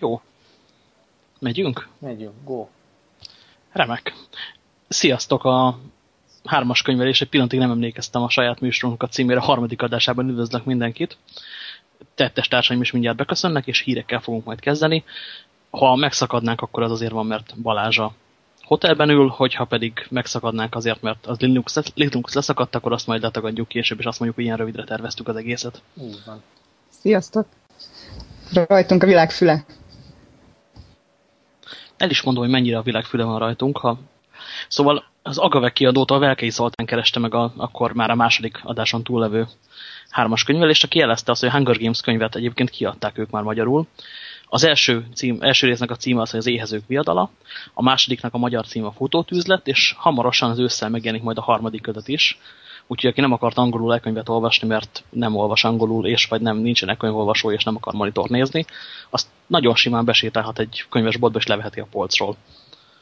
Jó. Megyünk? Megyünk, go. Remek. Sziasztok, a hármas könyvelés, egy pillanatig nem emlékeztem a saját műsorunk a címére, a harmadik adásában üdvözlök mindenkit. Tettes társaim is mindjárt beköszönnek, és hírekkel fogunk majd kezdeni. Ha megszakadnánk, akkor az azért van, mert Balázs a hotelben ül, hogyha pedig megszakadnánk azért, mert az Linux, Linux leszakadt, akkor azt majd letagadjuk később, és azt mondjuk, hogy ilyen rövidre terveztük az egészet. Így van. Sziasztok! Rajtunk a világ füle. El is mondom, hogy mennyire a világ füle van rajtunk. Ha... Szóval az Agave kiadót a Velkei Szoltán kereste meg a, akkor már a második adáson túllevő hármas könyvelést, aki jelezte azt, hogy a Hunger Games könyvet egyébként kiadták ők már magyarul. Az első, cím, első résznek a címe az, hogy az éhezők viadala, a másodiknak a magyar címe a fotótűzlet, és hamarosan az ősszel megjelenik majd a harmadik kötet is, Úgyhogy aki nem akart angolul elkönyvet olvasni, mert nem olvas angolul, és vagy nem nincsen könyvolvasó, és nem akar monitor nézni, azt nagyon simán besétálhat egy könyvesboltba, és leveheti a polcról.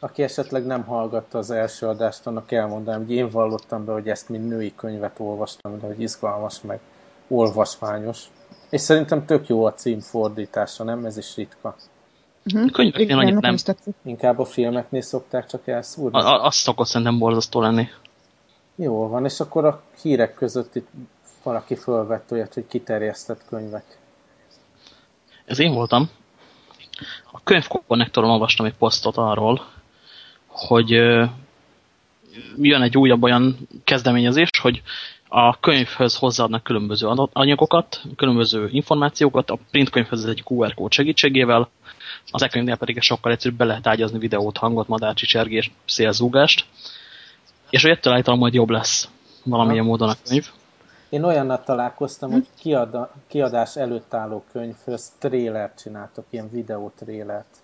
Aki esetleg nem hallgatta az első adást, annak elmondanám, hogy én vallottam be, hogy ezt mind női könyvet olvastam, de hogy izgalmas, meg olvasmányos. És szerintem tök jó a cím fordítása, nem? Ez is ritka. Uh-huh. Könyveknél annyit nem. Inkább a filmeknél szokták csak elszúrni. A, azt szokott szerintem borzasztó lenni. Jó van, és akkor a hírek között itt valaki fölvett olyat, hogy kiterjesztett könyvek. Ez én voltam. A könyvkonnektoron olvastam egy posztot arról, hogy jön egy újabb olyan kezdeményezés, hogy a könyvhöz hozzáadnak különböző anyagokat, különböző információkat, a printkönyvhöz egy QR kód segítségével, az e-könyvnél pedig sokkal egyszerűbb be lehet ágyazni videót, hangot, madárcsicsergést, szélzúgást, és hogy ettől állítalán majd jobb lesz valamilyen ha. módon a könyv. Én olyannal találkoztam, hogy kiad, kiadás előtt álló könyvhöz trélert csináltak, ilyen videótrélert,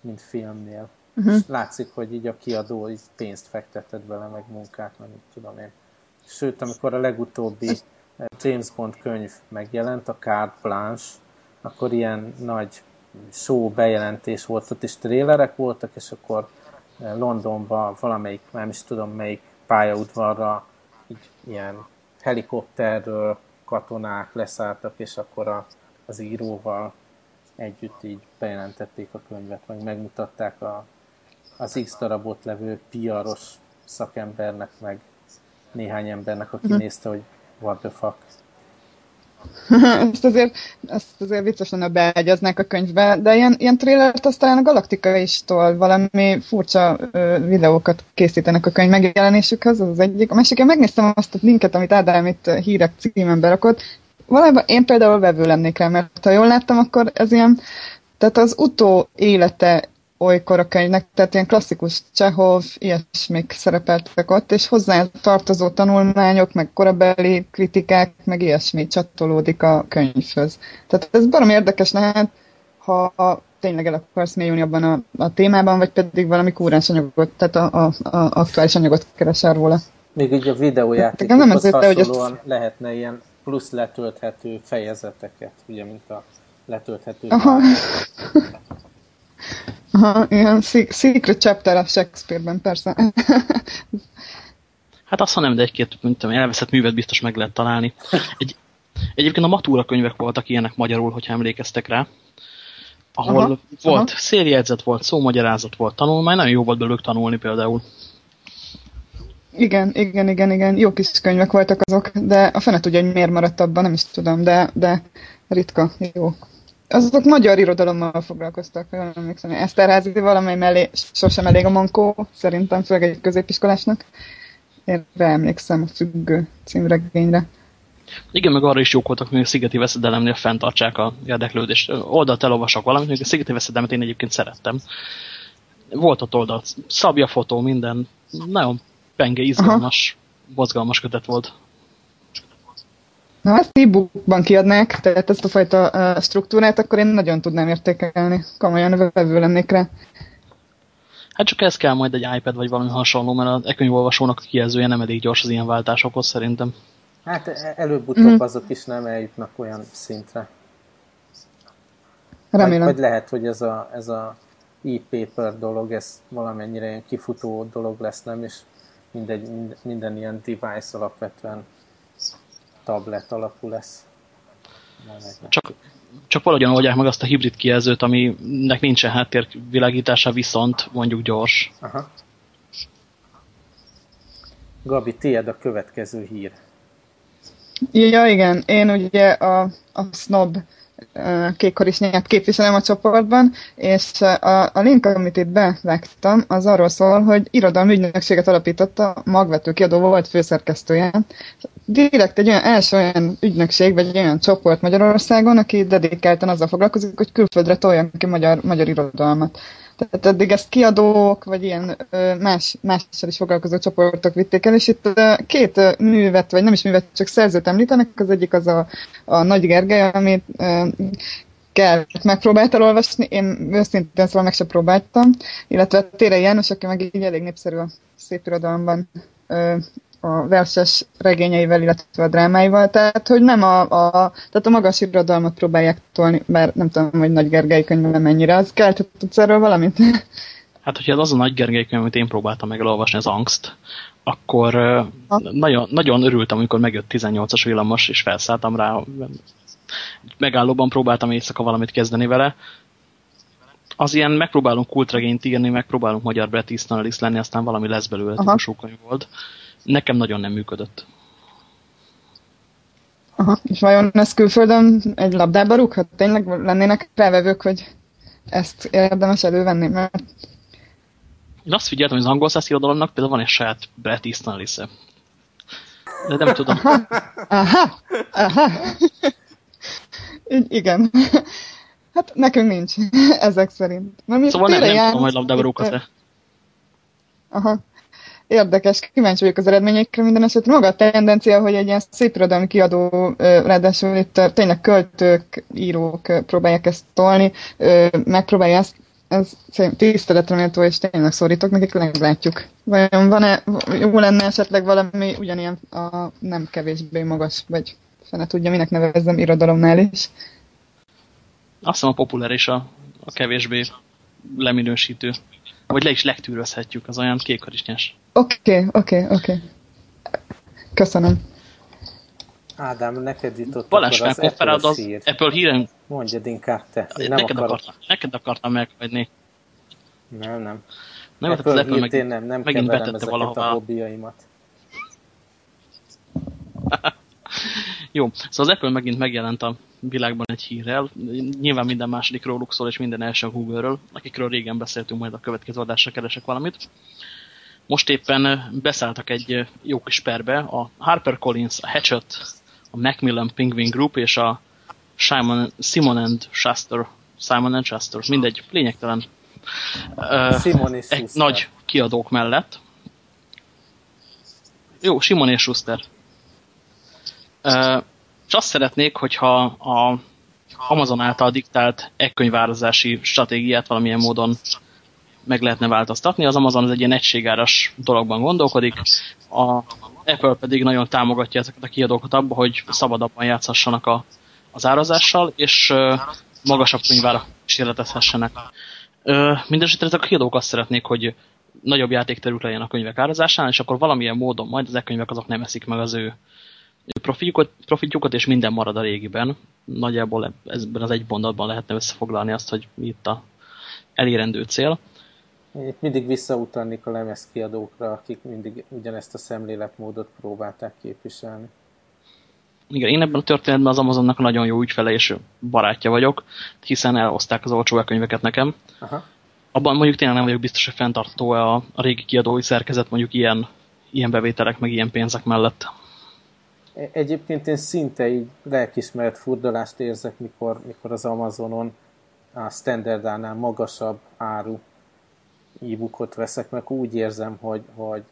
mint filmnél. Uh-huh. És látszik, hogy így a kiadó így pénzt fektetett bele, meg munkát, meg mit tudom én. Sőt, amikor a legutóbbi eh, James Bond könyv megjelent, a Card Blanche, akkor ilyen nagy show bejelentés volt, ott is trélerek voltak, és akkor Londonba valamelyik, nem is tudom melyik pályaudvarra így ilyen helikopterről katonák leszálltak, és akkor a, az íróval együtt így bejelentették a könyvet, meg megmutatták a, az X darabot levő piaros szakembernek, meg néhány embernek, aki hm. nézte, hogy what the fuck. ezt, azért, ezt azért vicces lenne, beágyaznák a könyvbe, de ilyen, ilyen trélert aztán a Galaktika is tol, valami furcsa ö, videókat készítenek a könyv megjelenésükhöz, az az egyik. A másik, én megnéztem azt a linket, amit Ádám itt hírek címen berakott, valójában én például vevő lennék rá, mert ha jól láttam, akkor ez ilyen, tehát az utó élete olykor a könyvnek, tehát ilyen klasszikus Csehov, ilyesmik szerepeltek ott, és hozzá tartozó tanulmányok, meg korabeli kritikák, meg ilyesmi csatolódik a könyvhöz. Tehát ez barom érdekes lehet, ha tényleg el akarsz mélyülni abban a, a témában, vagy pedig valami kúráns anyagot, tehát a, a, a aktuális anyagot keresel róla. Még így a videójátékokhoz nem azért, hasonlóan hogy lehetne ilyen plusz letölthető fejezeteket, ugye, mint a letölthető Aha. Aha, ilyen secret chapter a Shakespeare-ben, persze. hát azt nem, de egy-két, mint elveszett művet biztos meg lehet találni. Egy, egyébként a Matúra könyvek voltak ilyenek magyarul, hogyha emlékeztek rá. Ahol aha, volt aha. széljegyzet, volt szómagyarázat, volt tanulmány, nagyon jó volt belőlük tanulni például. Igen, igen, igen, igen, jó kis könyvek voltak azok, de a fene tudja, hogy miért maradt abban, nem is tudom, de, de ritka, jó azok magyar irodalommal foglalkoztak, nem emlékszem. Eszterházi valamely mellé sosem elég a mankó, szerintem, főleg egy középiskolásnak. Én emlékszem a függő címregényre. Igen, meg arra is jók voltak, hogy a szigeti veszedelemnél fenntartsák a érdeklődést. Oldalt elolvasok valamit, hogy a szigeti veszedelmet én egyébként szerettem. Volt ott oldalt, szabja fotó, minden. Nagyon penge, izgalmas, Aha. mozgalmas kötet volt. Na, ha ezt e-bookban kiadnák, tehát ezt a fajta uh, struktúrát, akkor én nagyon tudnám értékelni. Komolyan vevő lennék rá. Hát csak ez kell majd egy iPad vagy valami hasonló, mert az e-könyvolvasónak a kijelzője nem elég gyors az ilyen váltásokhoz szerintem. Hát e- előbb-utóbb mm. azok is nem eljutnak olyan szintre. Remélem. Vagy, vagy lehet, hogy ez a, ez a e-paper dolog, ez valamennyire ilyen kifutó dolog lesz, nem? És mindegy, minden, minden ilyen device alapvetően tablet alapú lesz. Csak csak valahogyan oldják meg azt a hibrid kijelzőt, aminek nincsen háttérvilágítása, viszont mondjuk gyors. Aha. Gabi, tiéd a következő hír. Ja, igen. Én ugye a, a snob kékkorisnyát képviselem a csoportban, és a, a link, amit itt bevágtam, az arról szól, hogy irodalmi ügynökséget alapította, magvető kiadó volt főszerkesztője. Direkt egy olyan első olyan ügynökség, vagy egy olyan csoport Magyarországon, aki dedikáltan azzal foglalkozik, hogy külföldre toljon ki magyar, magyar irodalmat. Tehát eddig ezt kiadók, vagy ilyen más, mással is foglalkozó csoportok vitték el, és itt két művet, vagy nem is művet, csak szerzőt említenek, az egyik az a, a Nagy Gergely, amit kell megpróbált olvasni, én őszintén szóval meg sem próbáltam, illetve Tére János, aki meg így elég népszerű a szép irodalomban a verses regényeivel, illetve a drámáival, tehát hogy nem a, a, tehát a magas irodalmat próbálják tolni, bár nem tudom, hogy Nagy Gergely könyve mennyire, az kell, tudsz erről valamit? Hát, hogyha az a Nagy Gergely könyv, amit én próbáltam meg elolvasni, az Angst, akkor nagyon, nagyon örültem, amikor megjött 18-as villamos, és felszálltam rá. Megállóban próbáltam éjszaka valamit kezdeni vele. Az ilyen megpróbálunk kultregényt írni, megpróbálunk magyar Bret Easton lenni, aztán valami lesz belőle, típusú könyv volt nekem nagyon nem működött. Aha, és vajon ez külföldön egy labdába rúghat? Tényleg lennének felvevők, hogy ezt érdemes elővenni? Mert... Én azt figyeltem, hogy az angol száz irodalomnak például van egy saját Bret Easton Alice. De nem tudom. Aha, aha, aha. Igen. Hát nekünk nincs, ezek szerint. Mert szóval nem, nem tudom, hogy labdába rúghat-e. Aha érdekes, kíváncsi vagyok az eredményekre minden esetre. Maga a tendencia, hogy egy ilyen szép irodalmi kiadó, ráadásul itt tényleg költők, írók próbálják ezt tolni, megpróbálja ezt ez tiszteletre méltó, és tényleg szorítok, nekik meglátjuk. Vajon van-e, jó lenne esetleg valami ugyanilyen a nem kevésbé magas, vagy fene tudja, minek nevezzem irodalomnál is. Azt hiszem a populár és a, a kevésbé leminősítő. Vagy le is legtűrözhetjük, az olyan kékharisnyás. Oké, oké, oké. Köszönöm. Ádám, neked jutott Balázs az Apple az hír. Apple híren... Mondjad inkább te. Nem neked, akarok... akartam, neked akartam meghagyni. Nem, nem. Nem, Apple, Apple hírt meg, én nem, nem megint keverem ezeket valahová. a hobbiaimat. Jó, szóval az Apple megint megjelent a világban egy hírrel. Nyilván minden második róluk szól, és minden első a Google-ről, akikről régen beszéltünk, majd a következő adásra keresek valamit. Most éppen beszálltak egy jó kis perbe, a HarperCollins, a Hatchet, a Macmillan Penguin Group és a Simon, Simon and Schuster, Simon and Schuster, mindegy, lényegtelen. Simon és egy nagy kiadók mellett. Jó, Simon és Schuster. És azt szeretnék, hogyha a Amazon által diktált e-könyvárazási stratégiát valamilyen módon meg lehetne változtatni. Az Amazon az egy ilyen egységáras dologban gondolkodik, a Apple pedig nagyon támogatja ezeket a kiadókat abba, hogy szabadabban játszhassanak a, az árazással, és magasabb könyvára kísérletezhessenek. Mindenesetre ezek a kiadók azt szeretnék, hogy nagyobb játékterük legyen a könyvek árazásán, és akkor valamilyen módon majd az e-könyvek azok nem eszik meg az ő profitjukat, profitjukat, és minden marad a régiben. Nagyjából ezben az egy mondatban lehetne összefoglalni azt, hogy mi itt a elérendő cél. Itt mindig visszautalnék a lemezkiadókra, akik mindig ugyanezt a szemléletmódot próbálták képviselni. Igen, én ebben a történetben az Amazonnak nagyon jó ügyfele és barátja vagyok, hiszen elhozták az olcsó könyveket nekem. Aha. Abban mondjuk tényleg nem vagyok biztos, hogy fenntartó -e a, a régi kiadói szerkezet mondjuk ilyen, ilyen bevételek, meg ilyen pénzek mellett. Egyébként én szinte így lelkismeret furdalást érzek, mikor, mikor az Amazonon a standardánál magasabb áru e-bookot veszek, mert úgy érzem, hogy, hogy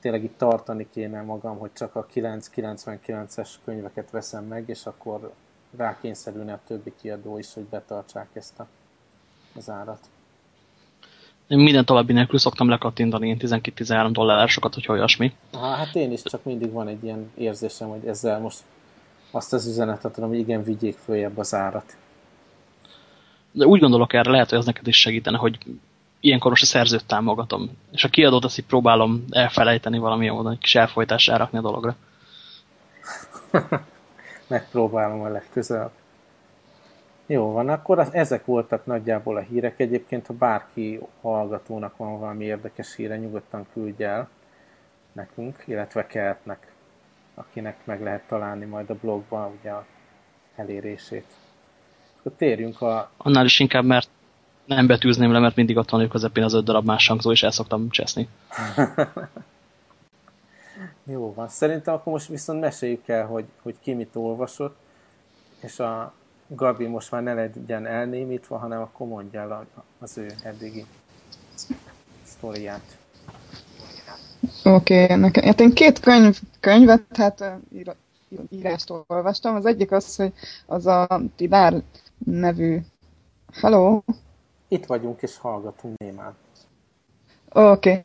tényleg itt tartani kéne magam, hogy csak a 999-es könyveket veszem meg, és akkor rákényszerülne a többi kiadó is, hogy betartsák ezt a, az árat. Én minden további nélkül szoktam lekattintani én 12-13 dollárosokat, hogy olyasmi. Aha, hát én is, csak mindig van egy ilyen érzésem, hogy ezzel most azt az üzenetet adom, hogy igen, vigyék följebb az árat. De úgy gondolok erre, lehet, hogy ez neked is segítene, hogy ilyenkor most a szerzőt támogatom. És a kiadót azt így próbálom elfelejteni valamilyen módon, egy kis elfolytás elrakni a dologra. Megpróbálom a legközelebb. Jó van, akkor az, ezek voltak nagyjából a hírek. Egyébként, ha bárki hallgatónak van valami érdekes híre, nyugodtan küldj el nekünk, illetve Kertnek, akinek meg lehet találni majd a blogban ugye a elérését. Akkor térjünk a... Annál is inkább, mert nem betűzném le, mert mindig ott van közepén az öt darab más hangzó, és el szoktam cseszni. Jó van. Szerintem akkor most viszont meséljük el, hogy, hogy ki mit olvasott, és a Gabi most már ne legyen elnémítva, hanem akkor mondja el az ő eddigi sztoriát. Oké, okay, nekem, hát én két könyv, könyvet, hát ír, írást olvastam. Az egyik az, hogy az a Tidár nevű... Hello? Itt vagyunk és hallgatunk némán. Oké. Okay.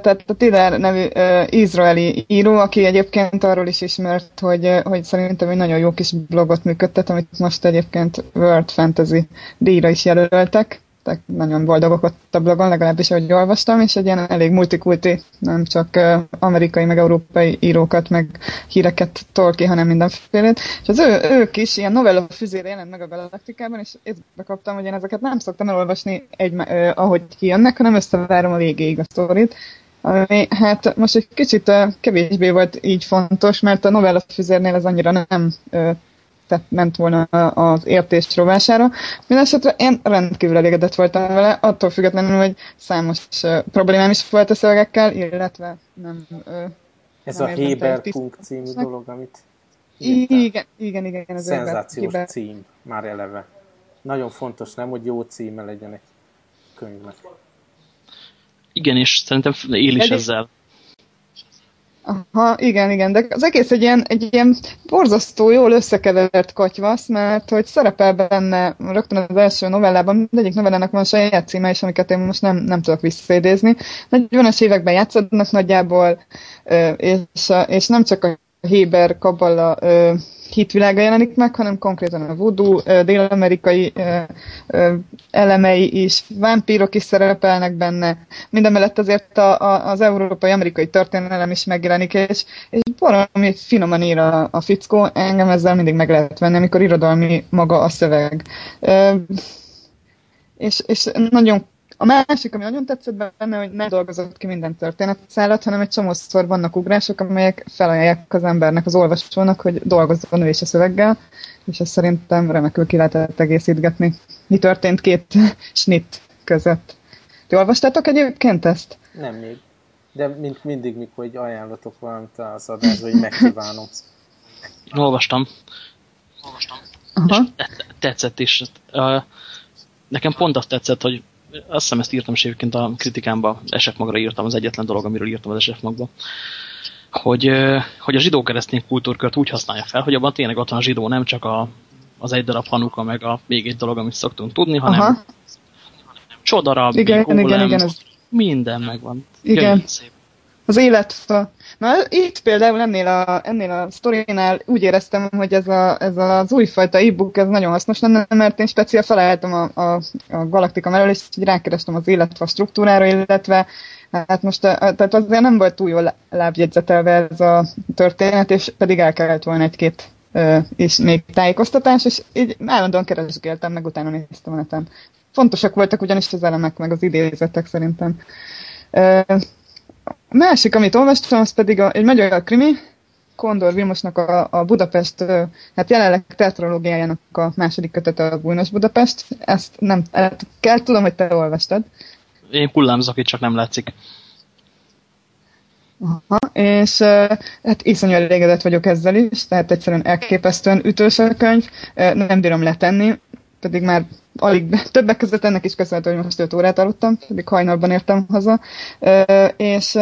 Tehát a Tidár nevű izraeli író, aki egyébként arról is ismert, hogy, hogy szerintem egy nagyon jó kis blogot működtet, amit most egyébként World Fantasy díjra is jelöltek nagyon boldogok ott a blogon, legalábbis ahogy olvastam, és egy ilyen elég multikulti, nem csak amerikai, meg európai írókat, meg híreket tol ki, hanem mindenfélét. És az ő, ők is ilyen novella füzére jelent meg a Galaktikában, és észbe kaptam, hogy én ezeket nem szoktam elolvasni, egy, ahogy kijönnek, hanem összevárom a végéig a sztorit. Ami, hát most egy kicsit kevésbé volt így fontos, mert a novella füzérnél ez annyira nem tehát ment volna az értés rovására. Mindenesetre én rendkívül elégedett voltam vele, attól függetlenül, hogy számos uh, problémám is volt a szövegekkel, illetve nem... Uh, ez nem a Héber.punk című dolog, amit írtál. Igen, igen, igen. Ez Szenzációs Héber. cím, már eleve. Nagyon fontos, nem, hogy jó címe legyen egy könyvnek. Igen, és szerintem él is ezzel. Aha, igen, igen, de az egész egy ilyen, egy ilyen borzasztó jól összekevert katyvasz, mert hogy szerepel benne rögtön az első novellában, egyik novellának van saját címe is, amiket én most nem, nem tudok visszaidézni. 40-es években játszódnak nagyjából, és, és nem csak a Héber Kabala hitvilága jelenik meg, hanem konkrétan a voodoo, dél-amerikai elemei is, vámpírok is szerepelnek benne, mindemellett azért a, a, az európai-amerikai történelem is megjelenik, és, és valami finoman ír a, a fickó, engem ezzel mindig meg lehet venni, amikor irodalmi maga a szöveg. És, és nagyon a másik, ami nagyon tetszett benne, hogy nem dolgozott ki minden történetszállat, hanem egy csomószor vannak ugrások, amelyek felajánlják az embernek, az olvasónak, hogy dolgozzon ő is a szöveggel, és ezt szerintem remekül ki lehetett egészítgetni. Mi történt két snit között? Ti olvastátok egyébként ezt? Nem még. De mint mindig, mikor egy ajánlatok valamit az adásban, hogy megkívánom. Olvastam. Olvastam. Aha. És tetszett is. Nekem pont azt tetszett, hogy azt hiszem ezt írtam is egyébként a kritikámba, SF magra írtam, az egyetlen dolog, amiről írtam az SF magba, hogy, hogy a zsidó-keresztény kultúrkört úgy használja fel, hogy abban tényleg ott van a zsidó, nem csak a, az egy darab hanuka, meg a még egy dolog, amit szoktunk tudni, hanem Aha. csodarab, igen, igen, igen, igen, ez... minden megvan. Igen. Az élet, Na, itt például ennél a, ennél a sztorinál úgy éreztem, hogy ez, a, ez az újfajta e-book ez nagyon hasznos lenne, mert én speciál felálltam a, a, a Galaktika mellől, és így rákerestem az életfa struktúrára, illetve hát most tehát azért nem volt túl jól lábjegyzetelve ez a történet, és pedig el kellett volna egy-két és még tájékoztatás, és így állandóan keresgéltem, meg utána néztem a neten. Fontosak voltak ugyanis az elemek, meg az idézetek szerintem. A másik, amit olvastam, az pedig a, egy magyar krimi, Kondor Vilmosnak a, a Budapest, hát jelenleg teatrológiájának a második kötete a Bújnos Budapest. Ezt nem, hát kell, tudom, hogy te olvastad. Én hullámzok, itt csak nem látszik. Aha, és hát iszonyú elégedett vagyok ezzel is, tehát egyszerűen elképesztően ütős a könyv, nem bírom letenni, pedig már alig többek között ennek is köszönhető, hogy most 5 órát aludtam, pedig hajnalban értem haza, és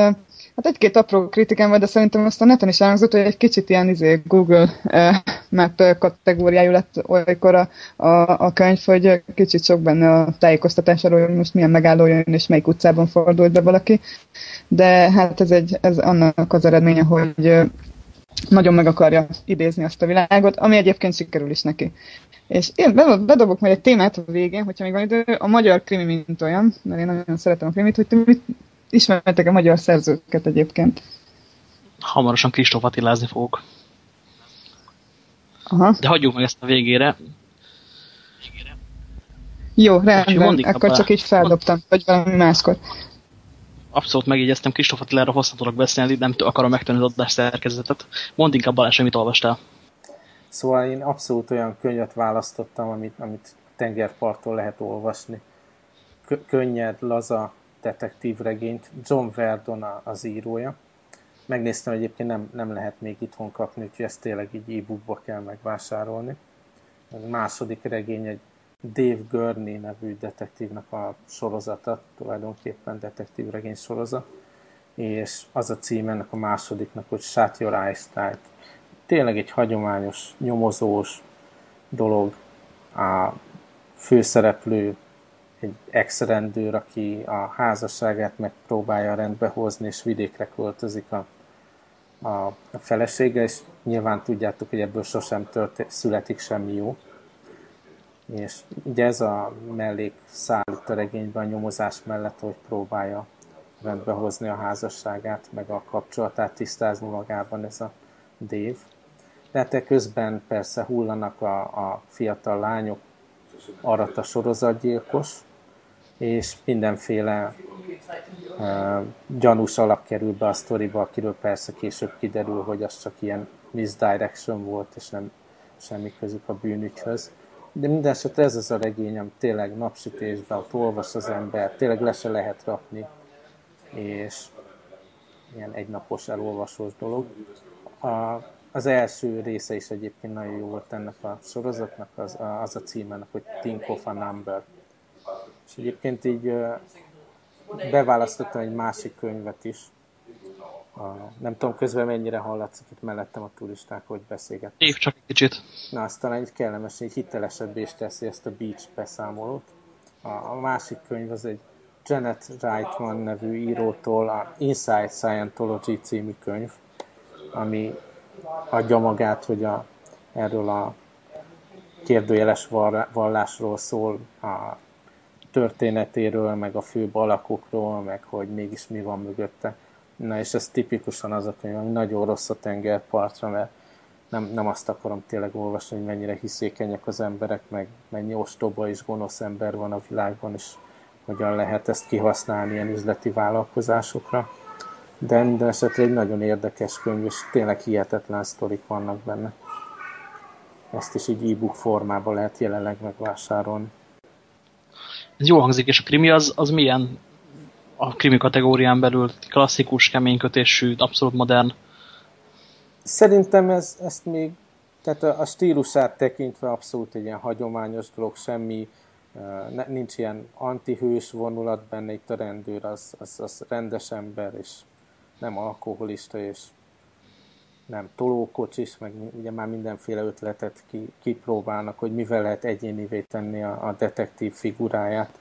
hát egy-két apró kritikám volt, de szerintem azt a neten is elhangzott, hogy egy kicsit ilyen izé, Google Map kategóriájú lett olykor a, a, a könyv, hogy kicsit sok benne a tájékoztatás arról, hogy most milyen megálló jön, és melyik utcában fordult be valaki. De hát ez, egy, ez annak az eredménye, hogy nagyon meg akarja idézni azt a világot, ami egyébként sikerül is neki. És én bedobok majd egy témát a végén, hogyha még van idő, a magyar krimi mint olyan, mert én nagyon szeretem a krimit, hogy te mit ismertek a magyar szerzőket egyébként. Hamarosan Kristóf Attilázni fogok. Aha. De hagyjuk meg ezt a végére. Jó, rendben, akkor csak így feldobtam, vagy valami máskor. Abszolút megjegyeztem, Kristóf Attilára hosszan tudok beszélni, nem akarom megtenni az adás szerkezetet. Mondd inkább Balázs, amit olvastál. Szóval én abszolút olyan könyvet választottam, amit, amit tengerparton lehet olvasni. Könnyed, laza detektív regényt. John Verdon az írója. Megnéztem, egyébként nem, nem lehet még itthon kapni, úgyhogy ezt tényleg így e-bookba kell megvásárolni. A második regény egy Dave Gurney nevű detektívnak a sorozata, tulajdonképpen detektív regény sorozat, és az a cím ennek a másodiknak, hogy Shut Your Eyes Tight. Tényleg egy hagyományos, nyomozós dolog. A főszereplő egy ex-rendőr, aki a házasságát megpróbálja rendbe hozni, és vidékre költözik a, a, a felesége, és nyilván tudjátok, hogy ebből sosem történt, születik semmi jó és ugye ez a mellék szállít a regényben a nyomozás mellett, hogy próbálja rendbe hozni a házasságát, meg a kapcsolatát tisztázni magában ez a Dave. De hát közben persze hullanak a, a fiatal lányok, arat a sorozatgyilkos, és mindenféle uh, gyanús alap kerül be a sztoriba, akiről persze később kiderül, hogy az csak ilyen misdirection volt, és nem semmi közük a bűnügyhöz. De minden esetre ez az a regény, ami tényleg napsütésben, ott olvas az ember, tényleg le se lehet rakni, és ilyen egynapos elolvasós dolog. A, az első része is egyébként nagyon jó volt ennek a sorozatnak, az az a címenek, hogy Think of a Number. És egyébként így beválasztottam egy másik könyvet is, a, nem tudom közben mennyire hallatszik itt mellettem a turisták, hogy beszélgetnek. Épp csak egy kicsit. Na, azt talán egy kellemes, egy hitelesebb is teszi ezt a Beach beszámolót. A, a másik könyv az egy Janet Reitman nevű írótól a Inside Scientology című könyv, ami adja magát, hogy a, erről a kérdőjeles vallásról szól, a történetéről, meg a főbb alakokról, meg hogy mégis mi van mögötte. Na és ez tipikusan az a könyv, ami nagyon rossz a tengerpartra, mert nem, nem azt akarom tényleg olvasni, hogy mennyire hiszékenyek az emberek, meg mennyi ostoba és gonosz ember van a világban, és hogyan lehet ezt kihasználni ilyen üzleti vállalkozásokra. De minden esetre egy nagyon érdekes könyv, és tényleg hihetetlen sztorik vannak benne. Ezt is így e-book formában lehet jelenleg megvásárolni. Ez jó hangzik, és a krimi az, az milyen a krimi kategórián belül klasszikus, keménykötésű, abszolút modern. Szerintem ez, ezt még, tehát a, stílusát tekintve abszolút egy ilyen hagyományos dolog, semmi, nincs ilyen antihős vonulat benne, itt a rendőr az, az, az rendes ember, és nem alkoholista, és nem tolókocsis, meg ugye már mindenféle ötletet ki, kipróbálnak, hogy mivel lehet egyénivé tenni a, a detektív figuráját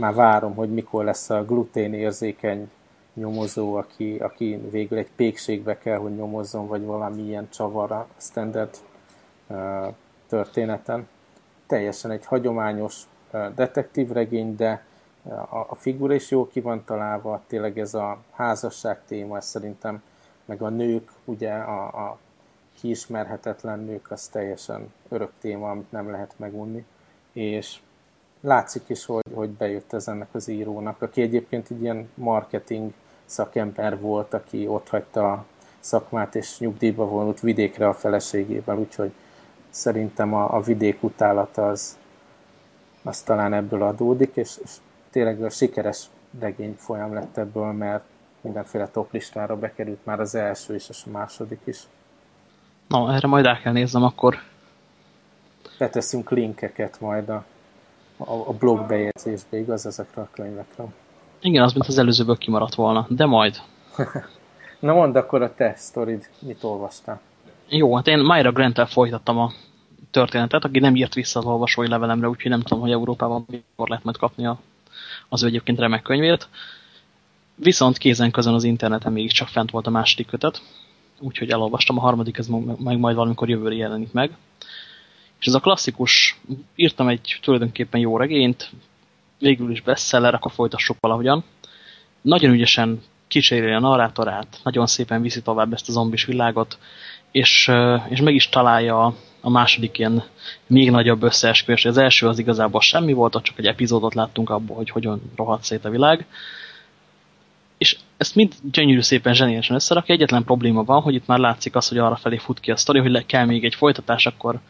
már várom, hogy mikor lesz a glutén érzékeny nyomozó, aki, aki végül egy pékségbe kell, hogy nyomozzon, vagy valami ilyen csavar standard uh, történeten. Teljesen egy hagyományos uh, detektív regény, de a, a figura is jó ki van találva, tényleg ez a házasság téma, ez szerintem, meg a nők, ugye a, a kiismerhetetlen nők, az teljesen örök téma, amit nem lehet megunni, és látszik is, hogy, hogy bejött ez ennek az írónak, aki egyébként egy ilyen marketing szakember volt, aki ott hagyta a szakmát és nyugdíjba vonult vidékre a feleségével, úgyhogy szerintem a, a vidék utálata az, az talán ebből adódik, és, és tényleg a sikeres regény folyam lett ebből, mert mindenféle toplistára bekerült már az első és a második is. Na, erre majd el kell néznem akkor. Beteszünk linkeket majd a a, a blog bejegyzésbe, igaz, ezekre a könyvekre. Igen, az, mint az előzőből kimaradt volna, de majd. Na mondd akkor a te sztorid, mit olvastál? Jó, hát én Myra grant folytattam a történetet, aki nem írt vissza az olvasói levelemre, úgyhogy nem tudom, hogy Európában mikor lehet majd kapni a, az ő egyébként remek könyvét. Viszont kézen közön az interneten mégiscsak fent volt a második kötet, úgyhogy elolvastam, a harmadik ez meg majd valamikor jövőre jelenik meg. És ez a klasszikus, írtam egy tulajdonképpen jó regényt, végül is bestseller, akkor folytassuk valahogyan. Nagyon ügyesen kíséri a narrátorát, nagyon szépen viszi tovább ezt a zombis világot, és, és meg is találja a második ilyen még nagyobb összeesküvés. Az első az igazából semmi volt, csak egy epizódot láttunk abból, hogy hogyan rohadt szét a világ. És ezt mind gyönyörű szépen zseniálisan összerakja. Egyetlen probléma van, hogy itt már látszik az, hogy arra felé fut ki a sztori, hogy le kell még egy folytatás, akkor,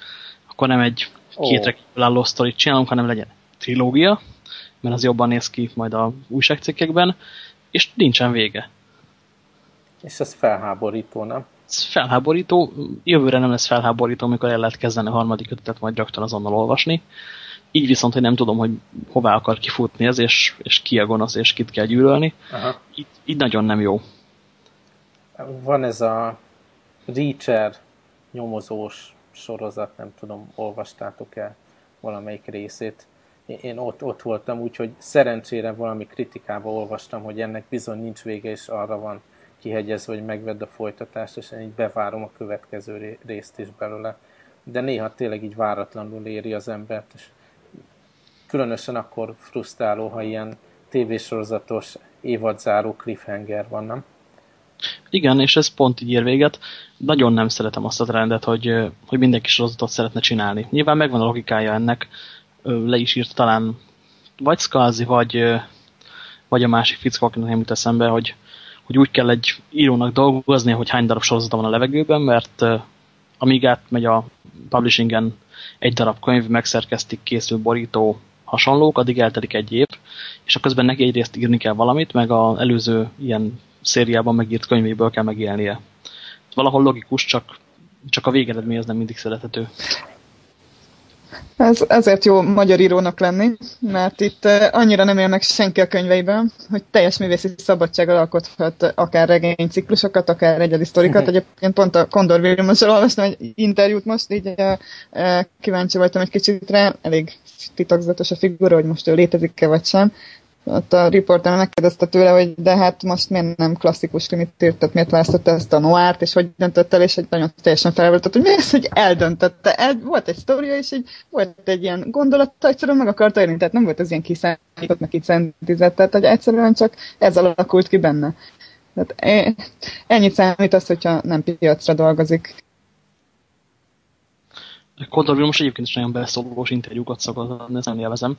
akkor nem egy oh. két álló sztorit csinálunk, hanem legyen trilógia, mert az jobban néz ki majd a újságcikkekben, és nincsen vége. És ez felháborító, nem? Ez felháborító. Jövőre nem lesz felháborító, amikor el lehet kezdeni a harmadik kötetet, majd rögtön azonnal olvasni. Így viszont, hogy nem tudom, hogy hová akar kifutni ez, és, és ki a gonosz, és kit kell gyűlölni. Aha. Így, így nagyon nem jó. Van ez a Reacher nyomozós sorozat, nem tudom, olvastátok-e valamelyik részét. Én ott, ott voltam, úgyhogy szerencsére valami kritikába olvastam, hogy ennek bizony nincs vége, és arra van kihegyezve, hogy megvedd a folytatást, és én így bevárom a következő részt is belőle. De néha tényleg így váratlanul éri az embert, és különösen akkor frusztráló, ha ilyen tévésorozatos évadzáró cliffhanger van, nem? Igen, és ez pont így ér véget. Nagyon nem szeretem azt a trendet, hogy, hogy mindenki sorozatot szeretne csinálni. Nyilván megvan a logikája ennek, le is írt talán vagy Skazi, vagy, vagy a másik fickó, akinek nem jut eszembe, hogy, hogy úgy kell egy írónak dolgozni, hogy hány darab sorozata van a levegőben, mert amíg átmegy a publishingen egy darab könyv, megszerkeztik, készül borító, hasonlók, addig eltelik egy év, és a közben neki egyrészt írni kell valamit, meg az előző ilyen szériában megírt könyvéből kell megélnie. Valahol logikus, csak, csak a végeredmény az nem mindig szerethető. Ez, ezért jó magyar írónak lenni, mert itt uh, annyira nem élnek senki a könyveiben, hogy teljes művészi szabadsággal alkothat akár regényciklusokat, akár egyedi sztorikat. Egyébként pont a Kondor Vilmossal olvastam egy interjút most, így uh, uh, kíváncsi voltam egy kicsit rá, elég titokzatos a figura, hogy most ő létezik-e vagy sem, ott a riporter megkérdezte tőle, hogy de hát most miért nem klasszikus krimit írt, tehát miért választotta ezt a noárt, és hogy döntött el, és egy nagyon teljesen felvoltott, hogy mi az, hogy eldöntötte. El, volt egy sztoria, és egy, volt egy ilyen gondolat, egyszerűen meg akarta érni, tehát nem volt ez ilyen kiszállított, meg kicentizett, tehát hogy egyszerűen csak ez alakult ki benne. Tehát ennyit számít az, hogyha nem piacra dolgozik. Kodor most egyébként is nagyon beleszólós interjúkat szokott adni, ezt nem élvezem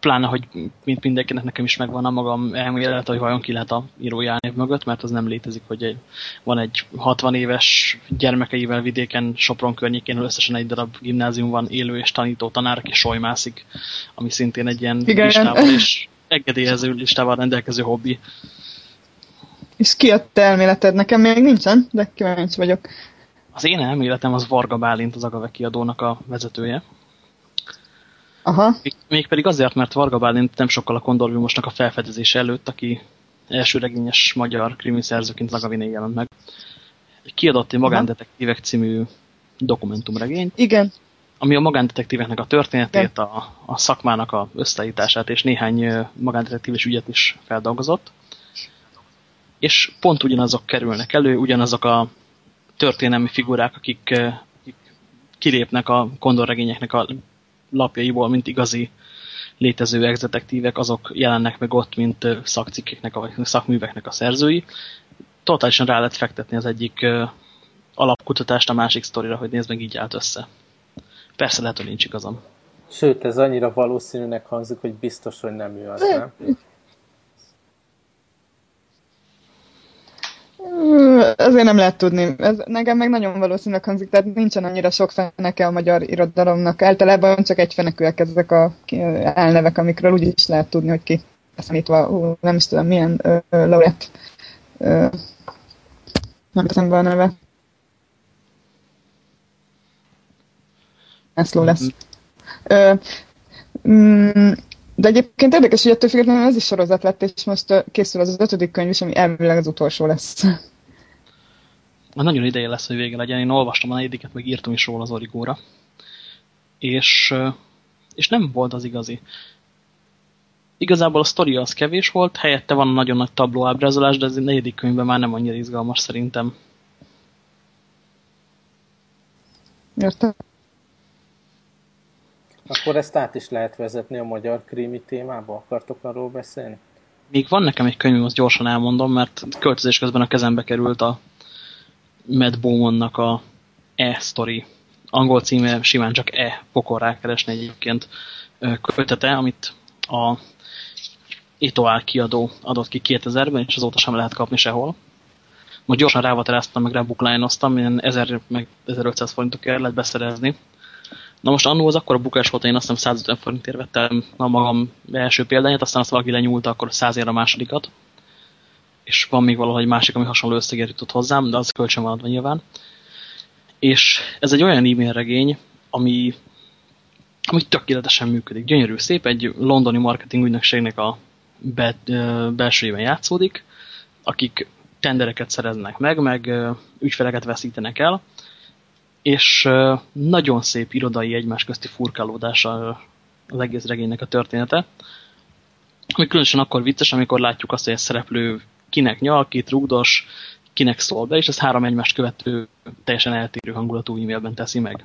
pláne, hogy mint mindenkinek nekem is megvan a magam elmélet, hogy vajon ki lehet a írói mögött, mert az nem létezik, hogy egy, van egy 60 éves gyermekeivel vidéken, Sopron környékén összesen egy darab gimnázium van, élő és tanító tanár, aki solymászik, ami szintén egy ilyen Igen. listával és engedélyező listával rendelkező hobbi. És ki a te elméleted? Nekem még nincsen, de kíváncsi vagyok. Az én elméletem az Varga Bálint, az Agave kiadónak a vezetője. Aha. Mégpedig azért, mert Varga Bálint nem sokkal a Kondor Vilmosnak a felfedezése előtt, aki első regényes magyar krimi szerzőként Lagaviné jelent meg. Kiadott egy Magándetektívek című dokumentumregényt. Igen. Ami a magándetektíveknek a történetét, a, a szakmának a összeállítását és néhány magándetektíves ügyet is feldolgozott. És pont ugyanazok kerülnek elő, ugyanazok a történelmi figurák, akik, akik kilépnek a kondorregényeknek a lapjaiból, mint igazi létező exdetektívek, azok jelennek meg ott, mint szakcikkeknek, vagy szakműveknek a szerzői. Totálisan rá lehet fektetni az egyik alapkutatást a másik sztorira, hogy nézd meg, így állt össze. Persze lehet, hogy nincs igazam. Sőt, ez annyira valószínűnek hangzik, hogy biztos, hogy nem ő az, nem? Ezért nem lehet tudni. Ez nekem meg nagyon valószínűleg hangzik, tehát nincsen annyira sok feneke a magyar irodalomnak. Általában csak egy fenekűek ezek a elnevek, amikről úgy is lehet tudni, hogy ki számítva, ú, nem is tudom milyen laureát. Nem teszem be a neve. László lesz. Ö, mm, de egyébként érdekes, hogy ettől függetlenül ez is sorozat lett, és most készül az ötödik könyv is, ami elvileg az utolsó lesz. Nagyon ideje lesz, hogy vége legyen. Én olvastam a negyediket, meg írtam is róla az origóra. És, és nem volt az igazi. Igazából a sztori az kevés volt, helyette van nagyon nagy tabló ábrázolás, de ez a negyedik könyvben már nem annyira izgalmas szerintem. Értem. Akkor ezt át is lehet vezetni a magyar krími témába? Akartok arról beszélni? Még van nekem egy könyvem, azt gyorsan elmondom, mert költözés közben a kezembe került a Matt Bowmannak a E-story, angol címe simán csak E, pokol rákeresni egyébként kötete, amit a Etoile kiadó adott ki 2000-ben, és azóta sem lehet kapni sehol. Most gyorsan rávateráztam, meg rábuklájnoztam, ilyen 1000 meg 1500 forintokért lehet beszerezni. Na most annó az akkor a bukás volt, én azt hiszem 150 forintért vettem a magam első példányát, aztán azt valaki lenyúlta, akkor 100 a másodikat. És van még valahogy másik, ami hasonló összegért jutott hozzám, de az kölcsön van adva nyilván. És ez egy olyan e-mail regény, ami, ami tökéletesen működik. Gyönyörű, szép, egy londoni marketing ügynökségnek a be, belsőjében játszódik, akik tendereket szereznek meg, meg ügyfeleket veszítenek el, és nagyon szép irodai egymás közti furkálódás az egész regénynek a története, ami különösen akkor vicces, amikor látjuk azt, hogy egy szereplő kinek nyal, kit rúgdos, kinek szól be, és ez három egymást követő, teljesen eltérő hangulatú e-mailben teszi meg.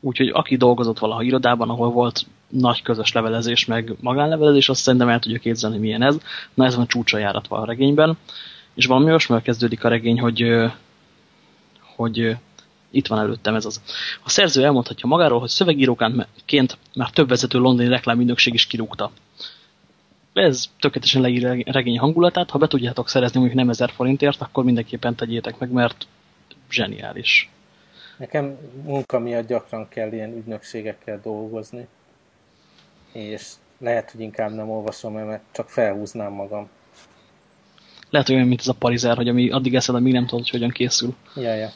Úgyhogy aki dolgozott valaha irodában, ahol volt nagy közös levelezés, meg magánlevelezés, azt szerintem el tudja képzelni, milyen ez. Na ez van csúcsa járatva a regényben. És valami olyasmivel kezdődik a regény, hogy, hogy itt van előttem ez az. A szerző elmondhatja magáról, hogy szövegíróként már több vezető londoni reklámügynökség is kirúgta. Ez tökéletesen leír a regény hangulatát, ha be tudjátok szerezni mondjuk nem ezer forintért, akkor mindenképpen tegyétek meg, mert zseniális. Nekem munka miatt gyakran kell ilyen ügynökségekkel dolgozni, és lehet, hogy inkább nem olvasom, mert csak felhúznám magam. Lehet, hogy olyan, mint ez a parizer, hogy ami addig eszed, amíg nem tudod, hogy hogyan készül. Ja, ja.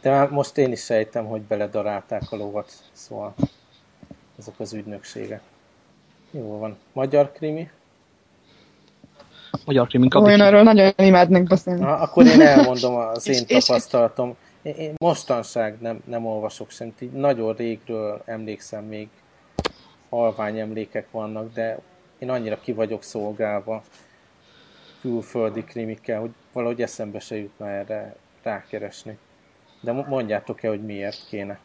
De már most én is sejtem, hogy beledarálták a lovat, szóval azok az ügynökségek. Jó van. Magyar krimi? Magyar krimi kapcsolat. Olyan arról nagyon imádnék beszélni. Na, akkor én elmondom az én tapasztalatom. Én, én mostanság nem, nem olvasok semmit. Így nagyon régről emlékszem még halvány emlékek vannak, de én annyira ki vagyok szolgálva külföldi krimikkel, hogy valahogy eszembe se jutna erre rákeresni. De mondjátok-e, hogy miért kéne?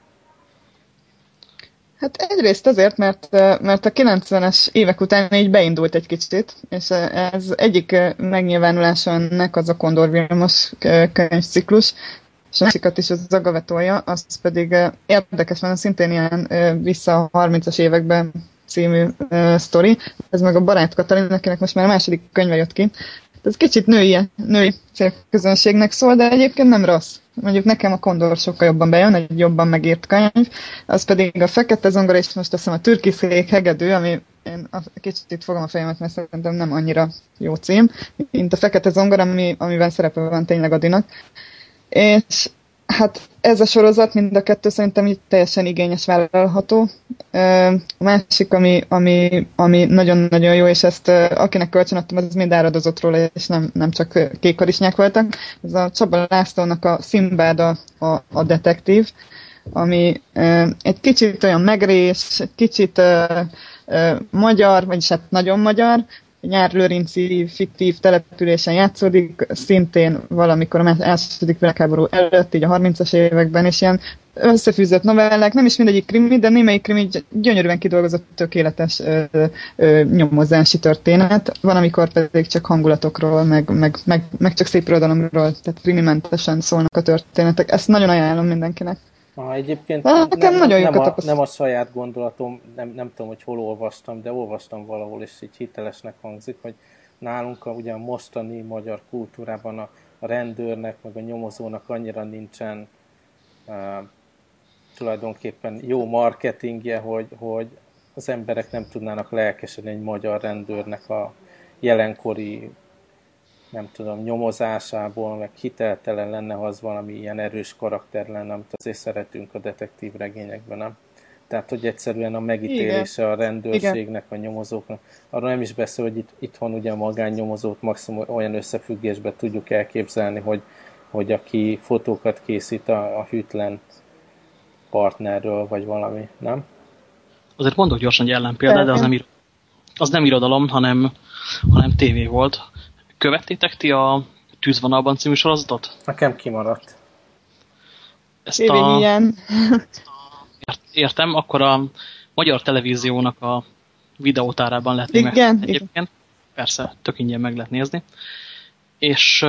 Hát egyrészt azért, mert, mert a 90-es évek után így beindult egy kicsit, és ez egyik megnyilvánulása ennek az a Kondor Vilmos könyvciklus, és a másikat is az agavetolja, az pedig érdekes, mert szintén ilyen vissza a 30-as években című uh, sztori. Ez meg a Barát Katalin, akinek most már a második könyve jött ki. Ez kicsit női, női célközönségnek szól, de egyébként nem rossz. Mondjuk nekem a Kondor sokkal jobban bejön, egy jobban megírt könyv. Az pedig a Fekete Zongora, és most teszem a Türkiszék hegedű, ami én a, kicsit fogom a fejemet, mert szerintem nem annyira jó cím, mint a Fekete Zongora, ami, amiben szerepe van tényleg Adinak. És Hát ez a sorozat, mind a kettő szerintem így teljesen igényes vállalható. A másik, ami, ami, ami nagyon-nagyon jó, és ezt akinek kölcsönadtam, az mind áradozott róla, és nem, nem csak kékarisnyák voltak. Ez a Csaba Lászlónak a Szimbád a, a, a detektív, ami egy kicsit olyan megrés, egy kicsit magyar, vagyis hát nagyon magyar, nyárlőrinci fiktív településen játszódik, szintén valamikor a második világháború előtt, így a 30-as években, és ilyen összefűzött novellák, nem is mindegyik krimi, de némelyik krimi gyönyörűen kidolgozott tökéletes ö, ö, nyomozási történet, van, amikor pedig csak hangulatokról, meg, meg, meg, meg csak szép irodalomról, tehát krimimentesen szólnak a történetek. Ezt nagyon ajánlom mindenkinek. Ha egyébként hát, nem, nagyon nem, a, nem a saját gondolatom, nem, nem tudom, hogy hol olvastam, de olvastam valahol, és így hitelesnek hangzik, hogy nálunk a, ugye a mostani magyar kultúrában a, a rendőrnek, meg a nyomozónak annyira nincsen uh, tulajdonképpen jó marketingje, hogy, hogy az emberek nem tudnának lelkesedni egy magyar rendőrnek a jelenkori nem tudom, nyomozásából, meg hiteltelen lenne, ha az valami ilyen erős karakter lenne, amit azért szeretünk a detektív regényekben, nem? Tehát, hogy egyszerűen a megítélése Igen. a rendőrségnek, a nyomozóknak. Arra nem is beszél, hogy itt, itthon ugye a magánnyomozót maximum olyan összefüggésben tudjuk elképzelni, hogy, hogy aki fotókat készít a, a hűtlen partnerről, vagy valami, nem? Azért mondok gyorsan egy ellenpéldát, de az nem, az nem irodalom, hanem, hanem tévé volt. Követtétek ti a Tűzvonalban című sorozatot? Nekem kimaradt. Ezt a... ilyen. Értem, akkor a magyar televíziónak a videótárában lehet igen, egyébként. Igen. Persze, tök ingyen meg lehet nézni. És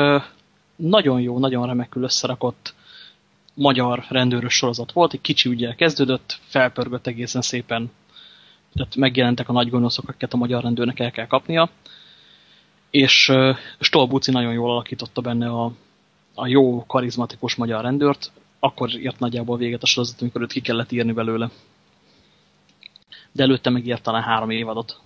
nagyon jó, nagyon remekül összerakott magyar rendőrös sorozat volt, egy kicsi ügyel kezdődött, felpörgött egészen szépen, tehát megjelentek a nagy gonoszok, akiket a magyar rendőrnek el kell kapnia, és uh, Stolbuci nagyon jól alakította benne a, a jó, karizmatikus magyar rendőrt, akkor ért nagyjából véget a sorozat, amikor őt ki kellett írni belőle. De előtte megírt talán három évadot.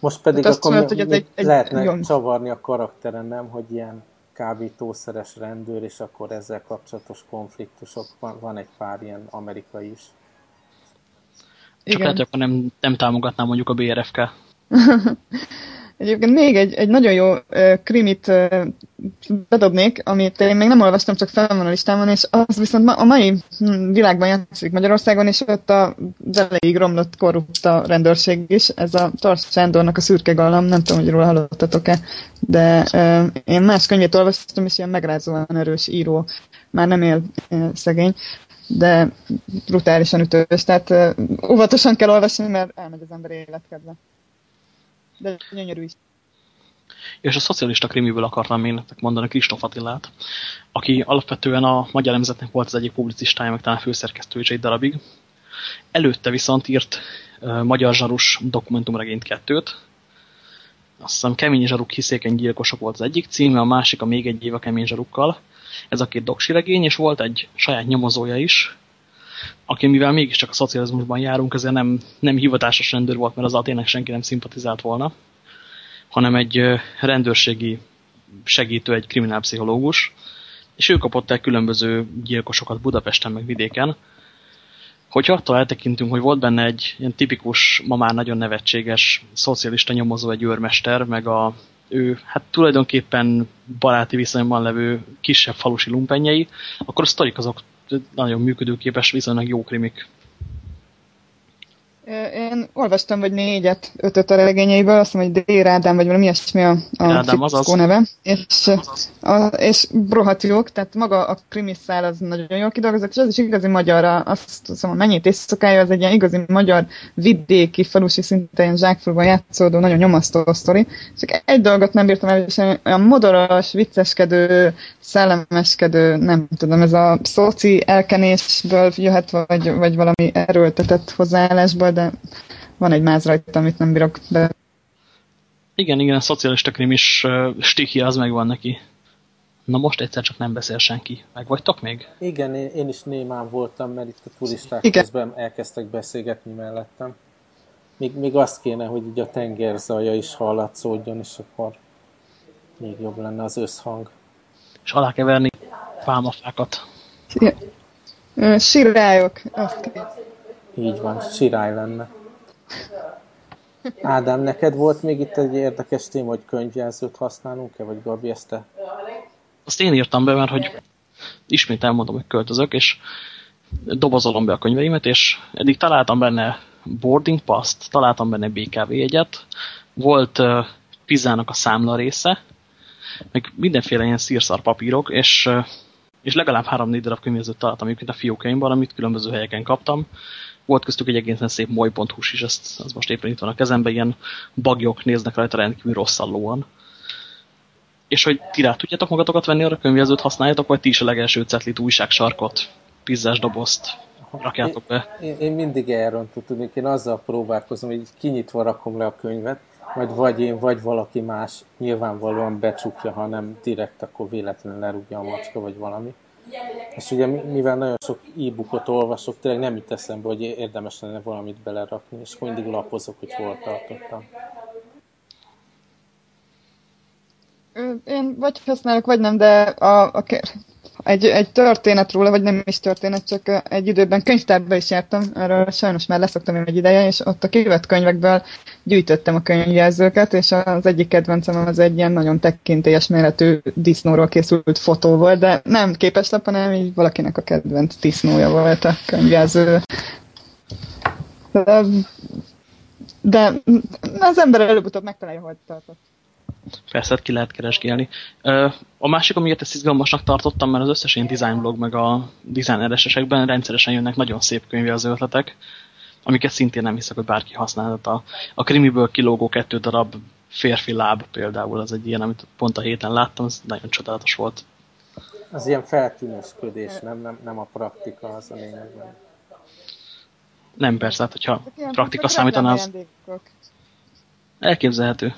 Most pedig hát akkor mondod, hogy ez egy, egy, lehetne egy, csavarni a karakteren, nem, hogy ilyen kábítószeres rendőr, és akkor ezzel kapcsolatos konfliktusok, van, van egy pár ilyen amerikai is. Csak Igen. lehet, hogy akkor nem, nem támogatnám mondjuk a BRFK. Egyébként még egy, egy nagyon jó uh, krimit uh, bedobnék, amit én még nem olvastam, csak fel van a listámon, és az viszont ma, a mai hm, világban játszik Magyarországon, és ott a elejéig romlott korrupt a rendőrség is. Ez a Tarsz Sándornak a szürke galam, nem tudom, hogy róla hallottatok-e, de uh, én más könyvét olvastam, és ilyen megrázóan erős író, már nem él uh, szegény, de brutálisan ütős, tehát uh, óvatosan kell olvasni, mert elmegy az ember életkedve de gyönyörű is. És a szocialista krimiből akartam én mondani Kristóf Attilát, aki alapvetően a Magyar Nemzetnek volt az egyik publicistája, meg talán főszerkesztő is egy darabig. Előtte viszont írt uh, Magyar Zsarus dokumentumregényt kettőt. Azt hiszem Kemény Zsaruk hiszékeny gyilkosok volt az egyik címe, a másik a még egy év a Kemény Zsarukkal. Ez a két doksi regény, és volt egy saját nyomozója is, aki mivel mégiscsak a szocializmusban járunk, ezért nem, nem hivatásos rendőr volt, mert az tényleg senki nem szimpatizált volna, hanem egy rendőrségi segítő, egy kriminálpszichológus, és ő kapott el különböző gyilkosokat Budapesten meg vidéken. Hogyha attól eltekintünk, hogy volt benne egy ilyen tipikus, ma már nagyon nevetséges szocialista nyomozó, egy őrmester, meg a ő hát tulajdonképpen baráti viszonyban levő kisebb falusi lumpenjei, akkor a sztorik azok nagyon működőképes, viszonylag jó krimik. Én olvastam vagy négyet, ötöt a regényeiből, azt mondom, hogy D. Rádám, vagy valami ilyesmi a, a azaz. neve. És, a, és brohat jók, tehát maga a krimiszál az nagyon jól kidolgozott, és az is igazi magyar, azt hiszem, a mennyit éjszakája, az egy ilyen igazi magyar vidéki, falusi szinten ilyen zsákfulban játszódó, nagyon nyomasztó sztori. Csak egy dolgot nem bírtam el, és olyan modoros, vicceskedő, szellemeskedő, nem tudom, ez a szoci elkenésből jöhet, vagy, vagy valami erőltetett hozzáállásból, de van egy máz rajta, amit nem bírok be. Igen, igen, a szocialista krim is uh, stiki, az megvan neki. Na most egyszer csak nem beszél senki. Meg vagytok még? Igen, én, én is némán voltam, mert itt a turisták igen. közben elkezdtek beszélgetni mellettem. Még, még azt kéne, hogy így a tenger zaja is hallatszódjon, és akkor még jobb lenne az összhang. És alá keverni pálmafákat. Sirályok, azt így van, sirály lenne. Ádám, neked volt még itt egy érdekes téma, hogy könyvjelzőt használunk-e, vagy Gabi, ezt te? Azt én írtam be, mert hogy ismét elmondom, hogy költözök, és dobozolom be a könyveimet, és eddig találtam benne boarding pass találtam benne BKV jegyet, volt uh, pizzának a számla része, meg mindenféle ilyen szírszar papírok, és, uh, és legalább három-négy darab könyvezőt találtam egyébként a fiókaimban, amit különböző helyeken kaptam, volt köztük egy egészen szép moly.hu is, ezt, az most éppen itt van a kezemben, ilyen bagyok néznek rajta rendkívül rosszallóan. És hogy ti rá tudjátok magatokat venni arra könyvjelzőt használjátok, vagy ti is a legelső cetlit, újságsarkot, pizzás dobozt rakjátok be? Én, én, én mindig elrontott, tudnék, én azzal próbálkozom, hogy kinyitva rakom le a könyvet, majd vagy én, vagy valaki más nyilvánvalóan becsukja, hanem direkt akkor véletlenül lerúgja a macska, vagy valami. És ugye mivel nagyon sok e-bookot olvasok, tényleg nem jut eszembe, hogy érdemes lenne valamit belerakni, és mindig lapozok, hogy hol tartottam. Én vagy használok, vagy nem, de a, a, egy, egy történet róla, vagy nem is történet, csak egy időben könyvtárba is jártam, erről sajnos már leszoktam egy ideje, és ott a kivett könyvekből gyűjtöttem a könyvjelzőket, és az egyik kedvencem az egy ilyen nagyon tekintélyes méretű disznóról készült fotó volt, de nem képes lap, hanem így valakinek a kedvenc disznója volt a könyvjelző. De, de az ember előbb-utóbb megtalálja, hogy tartott. Persze, hát ki lehet keresgélni. A másik, amiért ezt izgalmasnak tartottam, mert az összes ilyen design blog meg a design rendszeresen jönnek nagyon szép az ötletek, amiket szintén nem hiszek, hogy bárki használhat. A, a krimiből kilógó kettő darab férfi láb például, az egy ilyen, amit pont a héten láttam, az nagyon csodálatos volt. Az ilyen feltűnősködés, nem, nem, nem a praktika az a lényegben. Nem, persze, hát hogyha praktika számítana, az elképzelhető.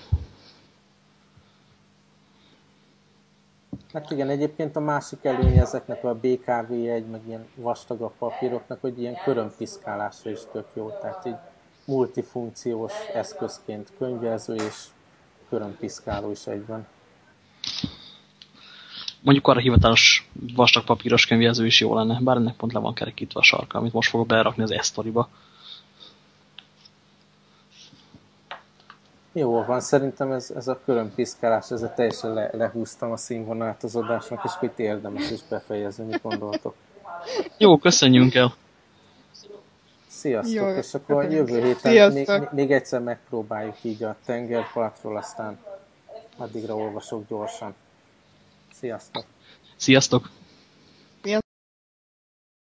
Hát igen, egyébként a másik előnye ezeknek a BKV egy, meg ilyen vastagabb papíroknak, hogy ilyen körömpiszkálásra is tök jó. Tehát így multifunkciós eszközként könyvelző és körömpiszkáló is egyben. Mondjuk arra hivatalos vastag papíros könyvjelző is jó lenne, bár ennek pont le van kerekítve a sarka, amit most fogok berakni az esztoriba. Jó van, szerintem ez, ez a körömpiszkálás, ezzel teljesen le, lehúztam a színvonalát az adásnak, és mit érdemes is befejezni, mit gondoltok. Jó, köszönjünk el! Sziasztok, Jó, és akkor jövő héten még, még egyszer megpróbáljuk így a tengerpartról, aztán addigra olvasok gyorsan. Sziasztok! Sziasztok!